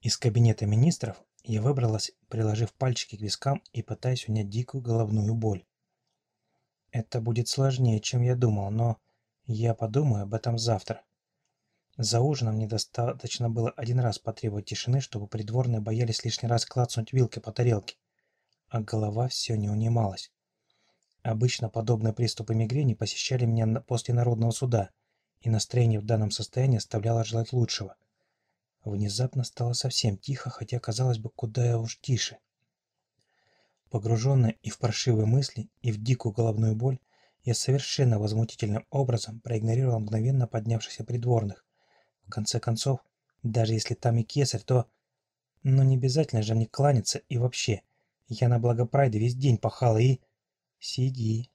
Из кабинета министров я выбралась, приложив пальчики к вискам и пытаясь унять дикую головную боль. Это будет сложнее, чем я думал, но я подумаю об этом завтра. За ужином мне достаточно было один раз потребовать тишины, чтобы придворные боялись лишний раз клацнуть вилкой по тарелке, а голова все не унималась. Обычно подобные приступы мигрени посещали меня после народного суда, и настроение в данном состоянии оставляло желать лучшего. Внезапно стало совсем тихо, хотя, казалось бы, куда уж тише. Погруженная и в паршивые мысли, и в дикую головную боль, я совершенно возмутительным образом проигнорировал мгновенно поднявшихся придворных. В конце концов, даже если там и кесарь, то... Но не обязательно же мне кланяться и вообще. Я на благопрайде весь день пахал и... Сиди.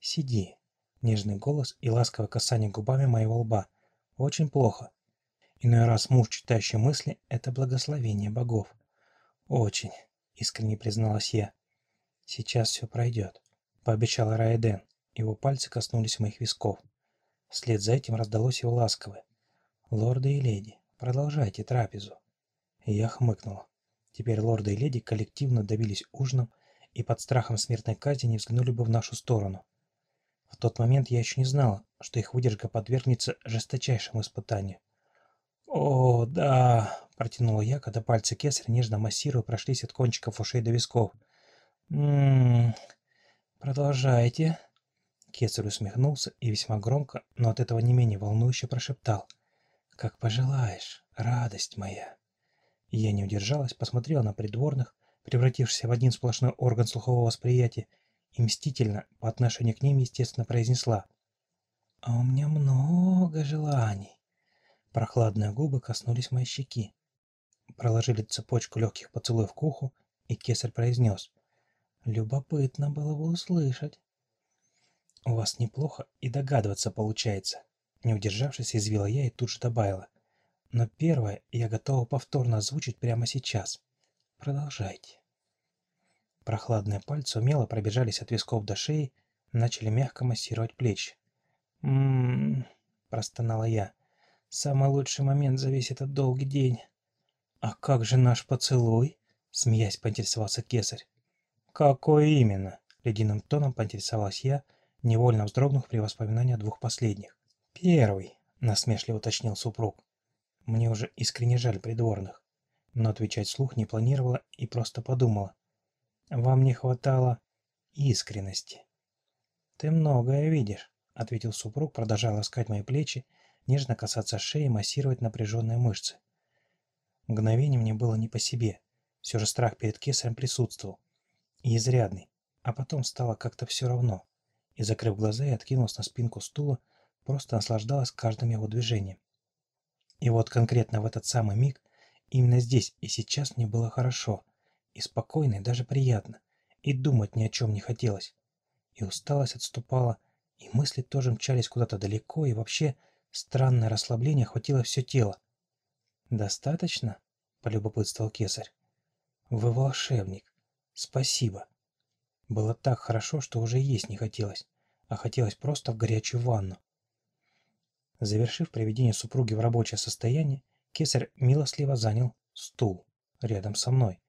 Сиди. Нежный голос и ласковое касание губами моего лба. Очень плохо. Иной раз муж, читающий мысли, это благословение богов. Очень, искренне призналась я. Сейчас все пройдет, пообещал Райден. Его пальцы коснулись моих висков. Вслед за этим раздалось его ласковое. «Лорды и леди, продолжайте трапезу». Я хмыкнула. Теперь лорды и леди коллективно давились ужином и под страхом смертной казни не взглянули бы в нашу сторону. В тот момент я еще не знала, что их выдержка подвергнется жесточайшему испытанию. «О, да!» – протянула я, когда пальцы кесаря нежно массируя прошлись от кончиков ушей до висков. «Ммм, продолжайте!» Кесарь усмехнулся и весьма громко, но от этого не менее волнующе прошептал – «Как пожелаешь, радость моя!» я не удержалась, посмотрела на придворных, превратившихся в один сплошной орган слухового восприятия, и мстительно по отношению к ним, естественно, произнесла. «А у меня много желаний!» Прохладные губы коснулись моей щеки. Проложили цепочку легких поцелуев к уху, и кесарь произнес. «Любопытно было бы услышать». «У вас неплохо и догадываться получается», не удержавшись, извила я и тут же добавила. Но первое я готова повторно озвучить прямо сейчас. Продолжайте. Прохладные пальцы умело пробежались от висков до шеи, начали мягко массировать плечи. «М-м-м», простонала я. «Самый лучший момент за весь этот долгий день». «А как же наш поцелуй?» Смеясь, поинтересовался кесарь. «Какой именно?» Ледяным тоном поинтересовалась я, невольно вздрогнув при воспоминании о двух последних. «Первый», — насмешливо уточнил супруг. Мне уже искренне жаль придворных, но отвечать слух не планировала и просто подумала. «Вам не хватало искренности». «Ты многое видишь», — ответил супруг, продолжая ласкать мои плечи, нежно касаться шеи и массировать напряженные мышцы. Мгновение мне было не по себе, все же страх перед кесарем присутствовал. И изрядный, а потом стало как-то все равно. И, закрыв глаза, я откинулась на спинку стула, просто наслаждалась каждым его движением. И вот конкретно в этот самый миг, именно здесь и сейчас мне было хорошо, и спокойно, и даже приятно, и думать ни о чем не хотелось. И усталость отступала, и мысли тоже мчались куда-то далеко, и вообще странное расслабление охватило все тело. «Достаточно?» — полюбопытствовал кесарь. «Вы волшебник. Спасибо». Было так хорошо, что уже есть не хотелось, а хотелось просто в горячую ванну. Завершив приведение супруги в рабочее состояние, кесарь милостливо занял стул рядом со мной.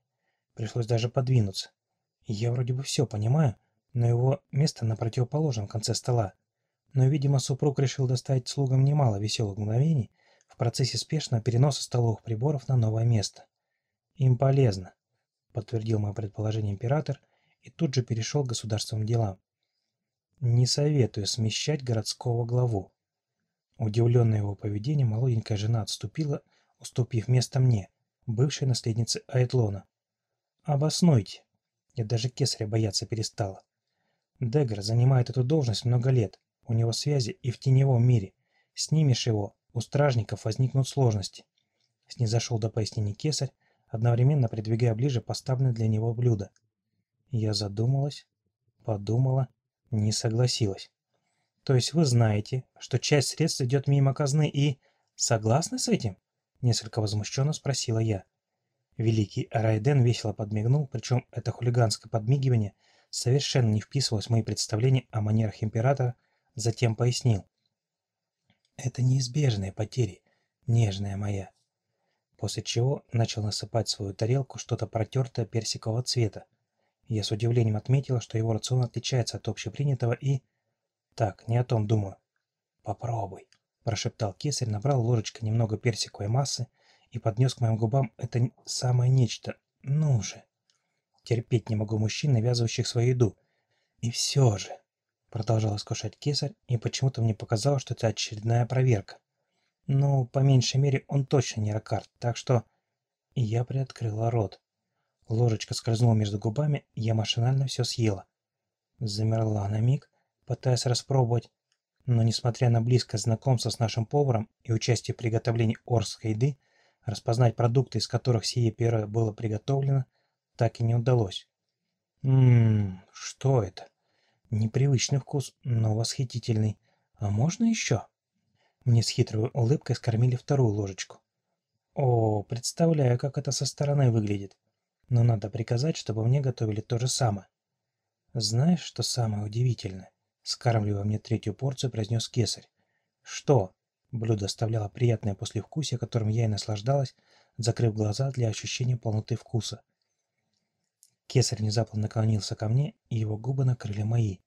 Пришлось даже подвинуться. Я вроде бы все понимаю, но его место на противоположном конце стола. Но, видимо, супруг решил доставить слугам немало веселых мгновений в процессе спешного переноса столовых приборов на новое место. Им полезно, подтвердил мое предположение император и тут же перешел к государственным делам. Не советую смещать городского главу. Удивленная его поведением, молоденькая жена отступила, уступив место мне, бывшей наследнице Айтлона. «Обоснуйте!» Я даже кесаря бояться перестала. Деггер занимает эту должность много лет. У него связи и в теневом мире. Снимешь его, у стражников возникнут сложности. Снизошел до пояснений кесарь, одновременно придвигая ближе поставленное для него блюдо. Я задумалась, подумала, не согласилась. То есть вы знаете, что часть средств идет мимо казны и... Согласны с этим? Несколько возмущенно спросила я. Великий Райден весело подмигнул, причем это хулиганское подмигивание совершенно не вписывалось в мои представления о манерах императора, затем пояснил. Это неизбежные потери, нежная моя. после чего начал насыпать в свою тарелку что-то протертое персикового цвета. Я с удивлением отметила, что его рацион отличается от общепринятого и... Так, не о том думаю. «Попробуй», – прошептал кесарь, набрал ложечкой немного персиковой массы и поднес к моим губам это самое нечто. Ну же. Терпеть не могу мужчин, навязывающих свою еду. И все же, продолжал искушать кесарь, и почему-то мне показалось, что это очередная проверка. Ну, по меньшей мере, он точно не ракард, так что... Я приоткрыла рот. Ложечка скользнула между губами, я машинально все съела. Замерла на миг, пытаясь распробовать, но несмотря на близкое знакомство с нашим поваром и участие в приготовлении орской еды, распознать продукты, из которых сие пюре было приготовлено, так и не удалось. Ммм, что это? Непривычный вкус, но восхитительный. А можно еще? Мне с хитрой улыбкой скормили вторую ложечку. О, представляю, как это со стороны выглядит. Но надо приказать, чтобы мне готовили то же самое. Знаешь, что самое удивительное? Скармливая мне третью порцию, произнес кесарь. Что? Блюдо оставляло приятное послевкусие, которым я и наслаждалась, закрыв глаза для ощущения полноты вкуса. Кесарь внезапно наклонился ко мне, и его губы накрыли мои.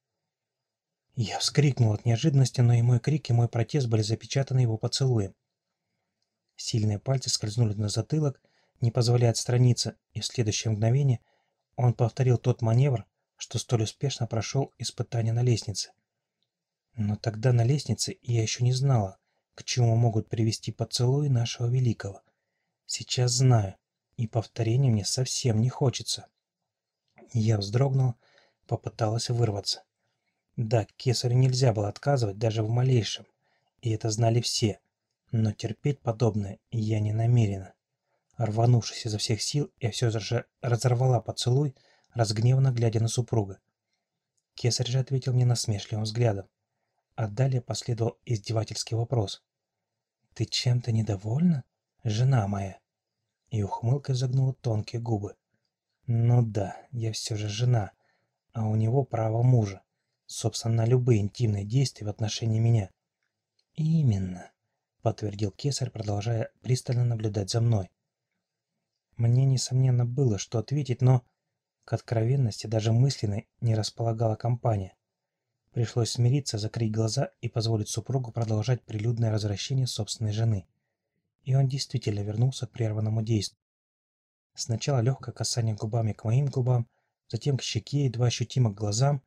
Я вскрикнул от неожиданности, но и мой крик, и мой протест были запечатаны его поцелуем. Сильные пальцы скользнули на затылок, не позволяя отстраниться, и в следующее мгновение он повторил тот маневр, что столь успешно прошел испытание на лестнице. Но тогда на лестнице я еще не знала, к чему могут привести поцелуи нашего великого. Сейчас знаю, и повторения мне совсем не хочется. Я вздрогнула, попыталась вырваться. Да, кесарю нельзя было отказывать даже в малейшем, и это знали все, но терпеть подобное я не намерена. Рванувшись изо всех сил, я все же разорвала поцелуй, разгневанно глядя на супруга. Кесарь же ответил мне насмешливым взглядом. А далее последовал издевательский вопрос. «Ты чем-то недовольна, жена моя?» И ухмылка загнула тонкие губы. «Ну да, я все же жена, а у него право мужа, собственно, на любые интимные действия в отношении меня». «Именно», — подтвердил кесарь, продолжая пристально наблюдать за мной. Мне, несомненно, было что ответить, но к откровенности даже мысленной не располагала компания. Пришлось смириться, закрыть глаза и позволить супругу продолжать прилюдное развращение собственной жены. И он действительно вернулся к прерванному действию. Сначала легкое касание губами к моим губам, затем к щеке, едва ощутимо к глазам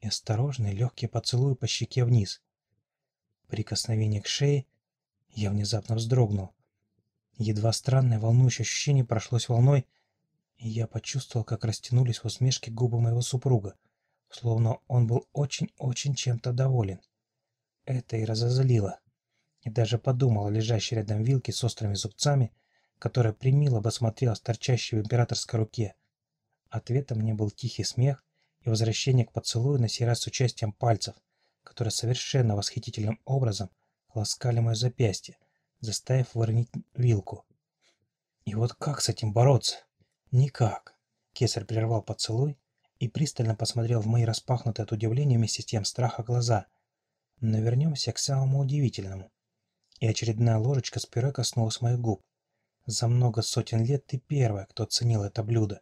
и осторожный легкий поцелуй по щеке вниз. Прикосновение к шее я внезапно вздрогнул. Едва странное волнующее ощущение прошлось волной, и я почувствовал, как растянулись в усмешке губы моего супруга, словно он был очень-очень чем-то доволен. Это и разозлило. И даже подумал о лежащей рядом вилке с острыми зубцами, которая примило бы смотрела с торчащей в императорской руке. Ответом мне был тихий смех и возвращение к поцелую на сей раз с участием пальцев, которые совершенно восхитительным образом ласкали мое запястье, заставив выронить вилку. И вот как с этим бороться? «Никак». Кесарь прервал поцелуй и пристально посмотрел в мои распахнутые от удивления вместе с тем страха глаза. Но вернемся к самому удивительному. И очередная ложечка с пюре коснулась моих губ. За много сотен лет ты первая, кто оценил это блюдо.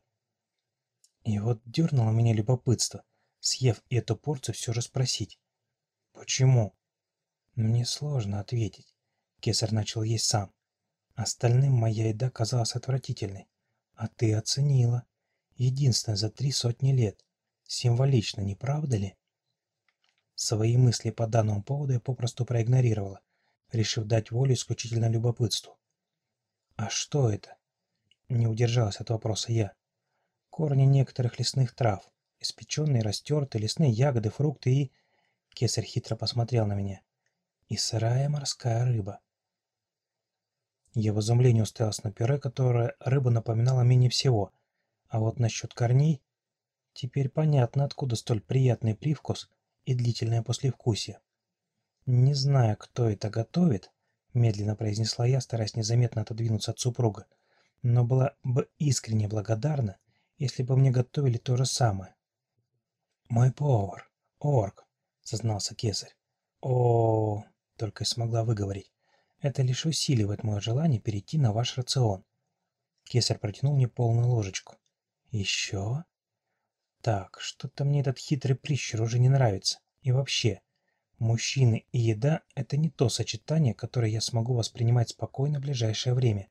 И вот дернуло меня любопытство, съев эту порцию, все же спросить. Почему? Мне сложно ответить. Кесарь начал есть сам. Остальным моя еда казалась отвратительной. А ты оценила. Единственное за три сотни лет. Символично, не правда ли? Свои мысли по данному поводу я попросту проигнорировала, решив дать волю исключительно любопытству. А что это? Не удержалась от вопроса я. Корни некоторых лесных трав, испеченные, растертые, лесные ягоды, фрукты и... Кесарь хитро посмотрел на меня. И сырая морская рыба. Я в изумлении уставился на пюре, которое рыба напоминала менее всего. А вот насчет корней... Теперь понятно, откуда столь приятный привкус и длительное послевкусие. «Не знаю, кто это готовит», — медленно произнесла я, стараясь незаметно отодвинуться от супруга, «но была бы искренне благодарна, если бы мне готовили то же самое». «Мой повар, орк», — сознался кесарь. -о только и смогла выговорить. Это лишь усиливает мое желание перейти на ваш рацион. Кесарь протянул мне полную ложечку. Еще? Так, что-то мне этот хитрый прищур уже не нравится. И вообще, мужчины и еда – это не то сочетание, которое я смогу воспринимать спокойно в ближайшее время.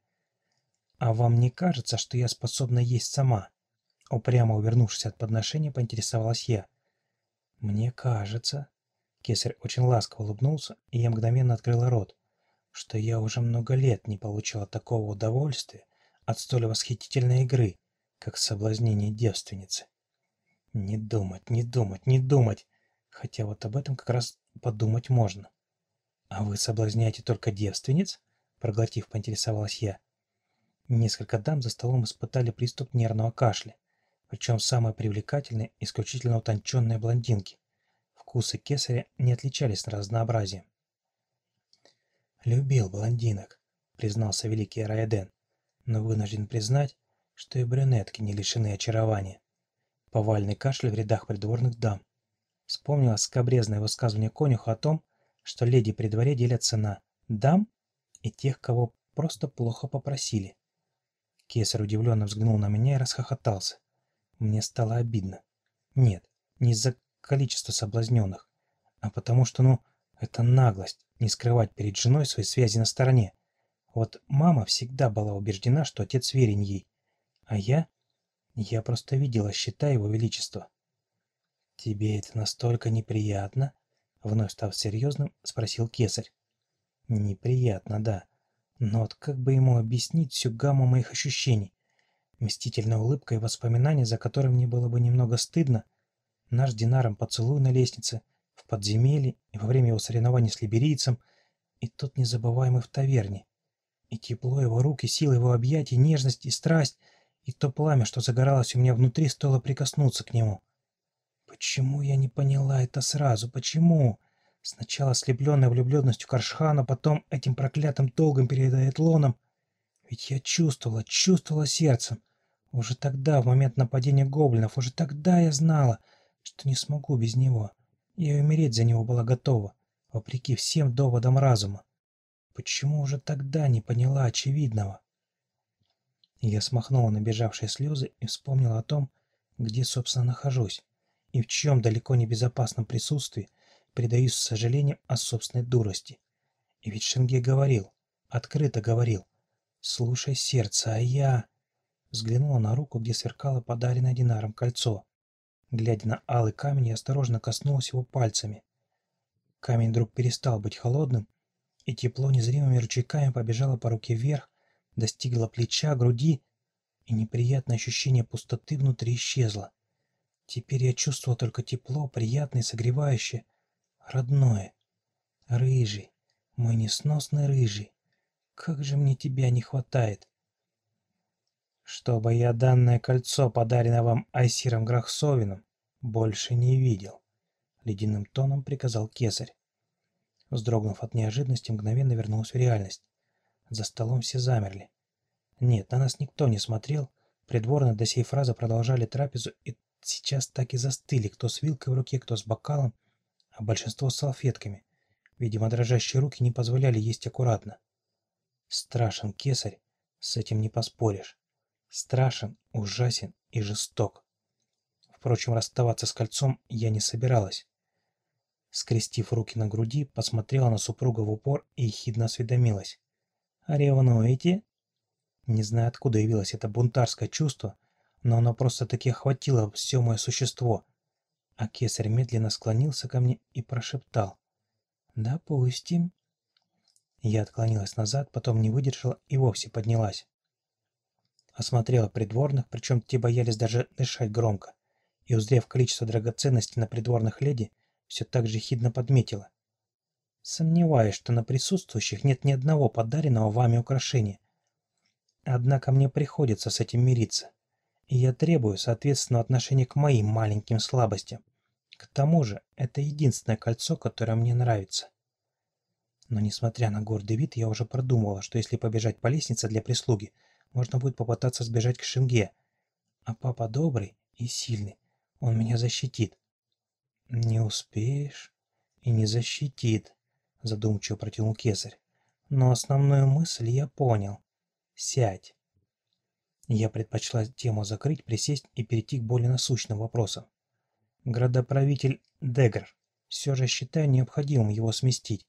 А вам не кажется, что я способна есть сама? Упрямо увернувшись от подношения, поинтересовалась я. Мне кажется. Кесарь очень ласково улыбнулся, и я мгновенно открыла рот, что я уже много лет не получала такого удовольствия от столь восхитительной игры, как соблазнение девственницы. Не думать, не думать, не думать. Хотя вот об этом как раз подумать можно. А вы соблазняете только девственниц? Проглотив, поинтересовалась я. Несколько дам за столом испытали приступ нервного кашля. Причем самые привлекательные, исключительно утонченные блондинки. Вкусы кесаря не отличались разнообразием. «Любил блондинок», — признался великий Раяден, но вынужден признать, что и брюнетки не лишены очарования. Повальный кашель в рядах придворных дам. Вспомнила скобрезное высказывание конюха о том, что леди при дворе делятся на дам и тех, кого просто плохо попросили. Кесарь удивленно взглянул на меня и расхохотался. Мне стало обидно. Нет, не из-за количества соблазненных, а потому что, ну, это наглость, не скрывать перед женой свои связи на стороне. Вот мама всегда была убеждена, что отец верен ей, а я? Я просто видела счета его величества. «Тебе это настолько неприятно?» Вновь став серьезным, спросил кесарь. «Неприятно, да. Но вот как бы ему объяснить всю гамму моих ощущений? Мстительная улыбка и воспоминания, за которым мне было бы немного стыдно, наш Динаром поцелуй на лестнице, в подземелье и во время его соревнований с либерийцем, и тот незабываемый в таверне. И тепло его рук, и сила его объятий, нежность и страсть — и то пламя, что загоралось у меня внутри, стоило прикоснуться к нему. Почему я не поняла это сразу? Почему? Сначала ослепленная влюбленностью Каршхана, потом этим проклятым долгом перед Этлоном. Ведь я чувствовала, чувствовала сердцем. Уже тогда, в момент нападения гоблинов, уже тогда я знала, что не смогу без него. Я и умереть за него была готова, вопреки всем доводам разума. Почему уже тогда не поняла очевидного? Я смахнула набежавшие слезы и вспомнила о том, где, собственно, нахожусь, и в чем далеко не безопасном присутствии предаюсь сожалению о собственной дурости. И ведь Шенге говорил, открыто говорил, «Слушай сердце, а я...» Взглянула на руку, где сверкало подаренное Динаром кольцо. Глядя на алый камень, я осторожно коснулась его пальцами. Камень вдруг перестал быть холодным, и тепло незримыми ручейками побежало по руке вверх, достигла плеча, груди, и неприятное ощущение пустоты внутри исчезло. Теперь я чувствовал только тепло, приятное, согревающее, родное. Рыжий, мой несносный рыжий, как же мне тебя не хватает. Чтобы я данное кольцо, подаренное вам Айсиром Грахсовиным, больше не видел, ледяным тоном приказал кесарь. Вздрогнув от неожиданности, мгновенно вернулась в реальность. За столом все замерли. Нет, на нас никто не смотрел. Придворные до сей фразы продолжали трапезу и сейчас так и застыли, кто с вилкой в руке, кто с бокалом, а большинство с салфетками. Видимо, дрожащие руки не позволяли есть аккуратно. Страшен кесарь, с этим не поспоришь. Страшен, ужасен и жесток. Впрочем, расставаться с кольцом я не собиралась. Скрестив руки на груди, посмотрела на супруга в упор и ехидно осведомилась. «Ревнуете?» Не знаю, откуда явилось это бунтарское чувство, но оно просто-таки охватило все мое существо. А кесарь медленно склонился ко мне и прошептал. «Допустим». Я отклонилась назад, потом не выдержала и вовсе поднялась. Осмотрела придворных, причем те боялись даже дышать громко, и, узрев количество драгоценностей на придворных леди, все так же хидно подметила. Сомневаюсь, что на присутствующих нет ни одного подаренного вами украшения. Однако мне приходится с этим мириться, и я требую соответственного отношения к моим маленьким слабостям. К тому же, это единственное кольцо, которое мне нравится. Но несмотря на гордый вид, я уже продумывала, что если побежать по лестнице для прислуги, можно будет попытаться сбежать к Шинге. А папа добрый и сильный, он меня защитит. Не успеешь и не защитит задумчиво протянул кесарь. Но основную мысль я понял. Сядь. Я предпочла тему закрыть, присесть и перейти к более насущным вопросам. Градоправитель Дегр. Все же считаю необходимым его сместить.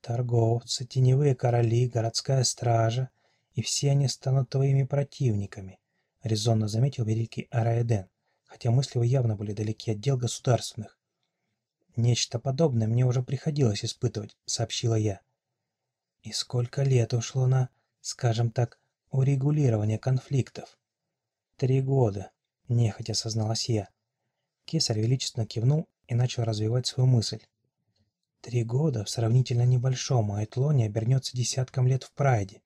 Торговцы, теневые короли, городская стража, и все они станут твоими противниками, резонно заметил великий Араэден, хотя мысли его явно были далеки от дел государственных. Нечто подобное мне уже приходилось испытывать, сообщила я. И сколько лет ушло на, скажем так, урегулирование конфликтов? Три года, нехотя созналась я. Кесарь величественно кивнул и начал развивать свою мысль. Три года в сравнительно небольшом Айтлоне обернется десятком лет в Прайде.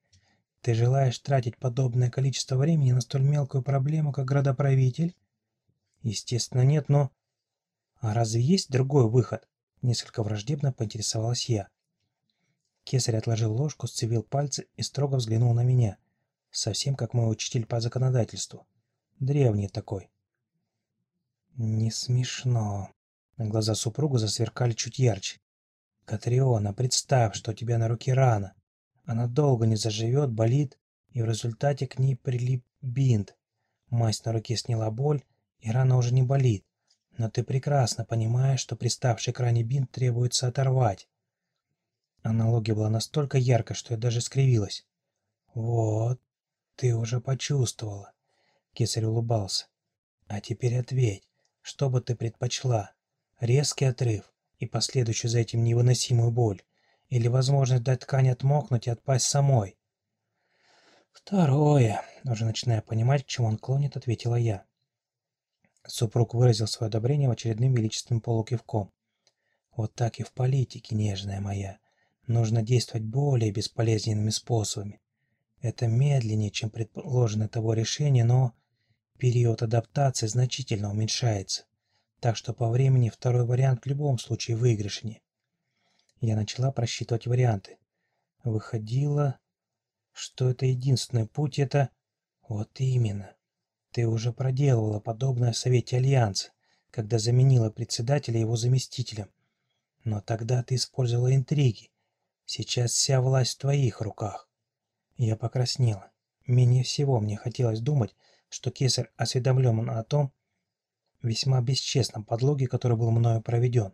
Ты желаешь тратить подобное количество времени на столь мелкую проблему, как градоправитель? Естественно, нет, но... А разве есть другой выход? Несколько враждебно поинтересовалась я. Кесарь отложил ложку, сцепил пальцы и строго взглянул на меня. Совсем как мой учитель по законодательству. Древний такой. Не смешно. Глаза супруга засверкали чуть ярче. Катриона, представь, что у тебя на руке рана. Она долго не заживет, болит, и в результате к ней прилип бинт. Мазь на руке сняла боль, и рана уже не болит. Но ты прекрасно понимаешь, что приставший к ране бинт требуется оторвать. Аналогия была настолько яркой, что я даже скривилась. «Вот, ты уже почувствовала», — кесарь улыбался. «А теперь ответь, что бы ты предпочла? Резкий отрыв и последующую за этим невыносимую боль? Или возможность дать ткани отмокнуть и отпасть самой?» «Второе», — уже начиная понимать, к чему он клонит, ответила я. Супруг выразил свое одобрение в очередным величественным полукивком. «Вот так и в политике, нежная моя. Нужно действовать более бесполезными способами. Это медленнее, чем предположено того решения, но период адаптации значительно уменьшается. Так что по времени второй вариант в любом случае выигрышнее. Я начала просчитывать варианты. Выходило, что это единственный путь, это... Вот именно. Ты уже проделывала подобное в Совете Альянса, когда заменила председателя его заместителем. Но тогда ты использовала интриги. Сейчас вся власть в твоих руках. Я покраснела. Менее всего мне хотелось думать, что кесарь осведомлен о том, весьма бесчестном подлоге, который был мною проведен.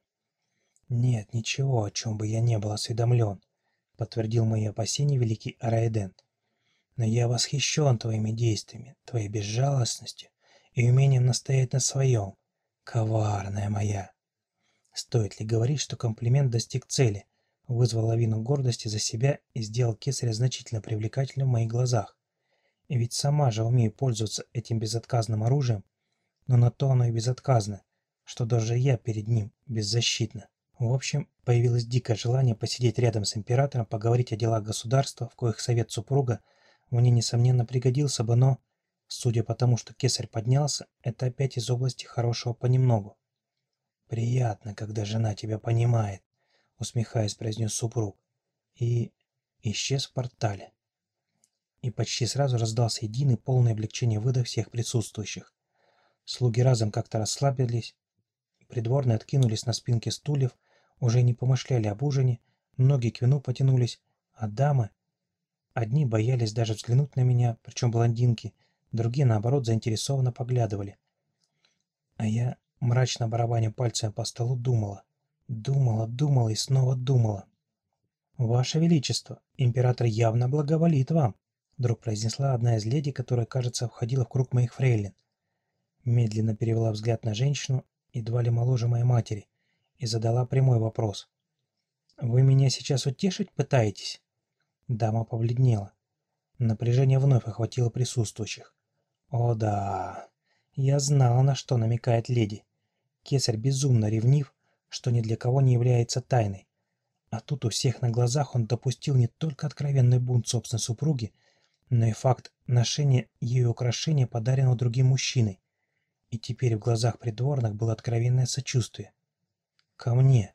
«Нет, ничего, о чем бы я не был осведомлен», — подтвердил мои опасения великий Араэден. «Но я восхищен твоими действиями, твоей безжалостностью и умением настоять на своем. Коварная моя!» Стоит ли говорить, что комплимент достиг цели, вызвал лавину гордости за себя и сделал кесаря значительно привлекательным в моих глазах. И ведь сама же умею пользоваться этим безотказным оружием, но на то оно и безотказно, что даже я перед ним беззащитна. В общем, появилось дикое желание посидеть рядом с императором, поговорить о делах государства, в коих совет супруга мне, несомненно, пригодился бы, но, судя по тому, что кесарь поднялся, это опять из области хорошего понемногу. «Приятно, когда жена тебя понимает», — усмехаясь, произнес супруг, и исчез в портале. И почти сразу раздался единый полное облегчение выдох всех присутствующих. Слуги разом как-то расслабились, придворные откинулись на спинки стульев, уже не помышляли об ужине, многие к вину потянулись, а дамы... Одни боялись даже взглянуть на меня, причем блондинки, другие, наоборот, заинтересованно поглядывали. А я, мрачно барабаня пальцем по столу, думала, думала, думала и снова думала. «Ваше Величество, император явно благоволит вам», вдруг произнесла одна из леди, которая, кажется, входила в круг моих фрейлин. Медленно перевела взгляд на женщину, едва ли моложе моей матери, и задала прямой вопрос. «Вы меня сейчас утешить пытаетесь?» Дама побледнела. Напряжение вновь охватило присутствующих. «О да, я знала, на что намекает леди. Кесарь безумно ревнив, что ни для кого не является тайной. А тут у всех на глазах он допустил не только откровенный бунт собственной супруги, но и факт ношения ею украшения, подаренного другим мужчиной. И теперь в глазах придворных было откровенное сочувствие. Ко мне.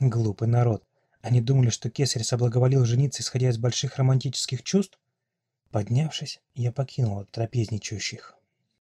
Глупый народ. Они думали, что кесарь соблаговолил жениться, исходя из больших романтических чувств? Поднявшись, я покинул трапезничающих.